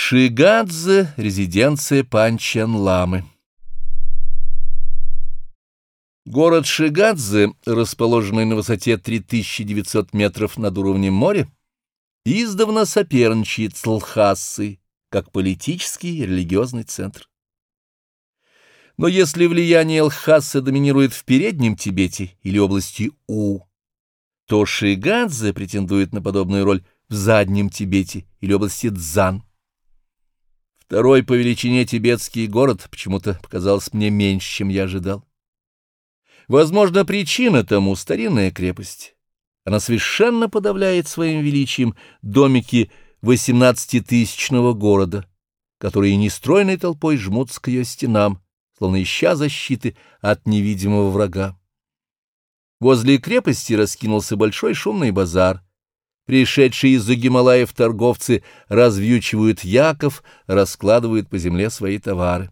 Шигадзе — резиденция Панчан-ламы. Город Шигадзе, расположенный на высоте 3900 метров над уровнем моря, издавна соперничает с Лхасой, как политический и религиозный центр. Но если влияние Лхасы доминирует в Переднем Тибете или области У, то Шигадзе претендует на подобную роль в Заднем Тибете или области Дзан. Второй по величине тибетский город почему-то показался мне меньше, чем я ожидал. Возможно, причина тому — старинная крепость. Она совершенно подавляет своим величием домики восемнадцатитысячного города, которые нестройной толпой жмутся к ее стенам, словно ища защиты от невидимого врага. Возле крепости раскинулся большой шумный базар — Пришедшие из-за Гималаев торговцы развьючивают яков, раскладывают по земле свои товары.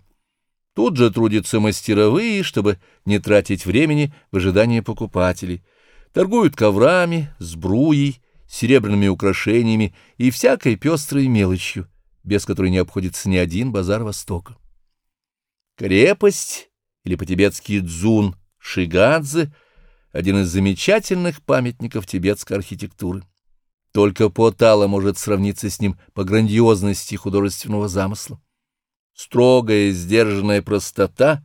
Тут же трудятся мастеровые, чтобы не тратить времени в ожидании покупателей. Торгуют коврами, сбруей, серебряными украшениями и всякой пестрой мелочью, без которой не обходится ни один базар Востока. Крепость, или по-тибетски дзун, Шигадзе — один из замечательных памятников тибетской архитектуры. Только Потала может сравниться с ним по грандиозности художественного замысла. Строгая, сдержанная простота,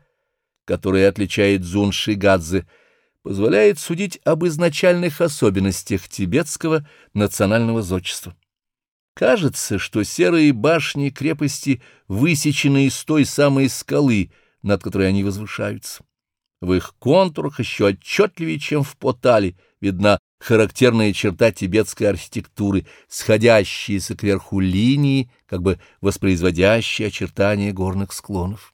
которая отличает Зун Шигадзе, позволяет судить об изначальных особенностях тибетского национального зодчества. Кажется, что серые башни крепости высечены из той самой скалы, над которой они возвышаются. В их контурах еще отчетливее, чем в Потале, видна характерная черта тибетской архитектуры, сходящиеся кверху линии, как бы воспроизводящие очертания горных склонов.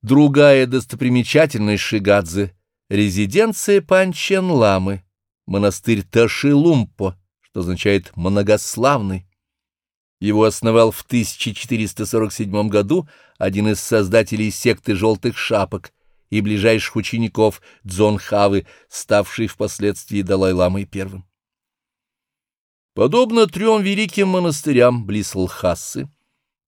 Другая достопримечательность Шигадзе — резиденция Панчен-ламы, монастырь Ташилумпо, что означает «многославный». Его основал в 1447 году один из создателей секты «желтых шапок», и ближайших учеников Дзонхавы, ставший впоследствии Далай-ламой первым. Подобно трем великим монастырям близ Лхасы,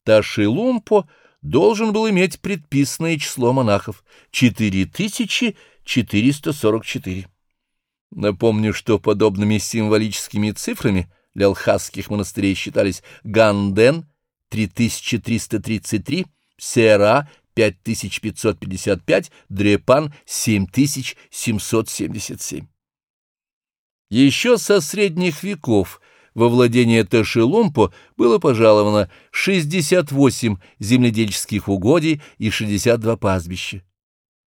Ташилумпо должен был иметь предписанное число монахов — 4444. Напомню, что подобными символическими цифрами для лхасских монастырей считались Ганден — 3333, Сера 5555, Дрепан 7777. Еще со средних веков во владение Ташилумпо было пожаловано 68 земледельческих угодий и 62 пастбища.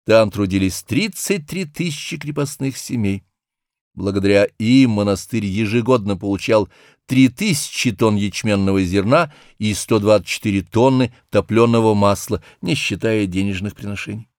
Там трудились 33 тысячи крепостных семей. Благодаря им монастырь ежегодно получал 3000 тонн ячменного зерна и 124 тонны топленого масла, не считая денежных приношений.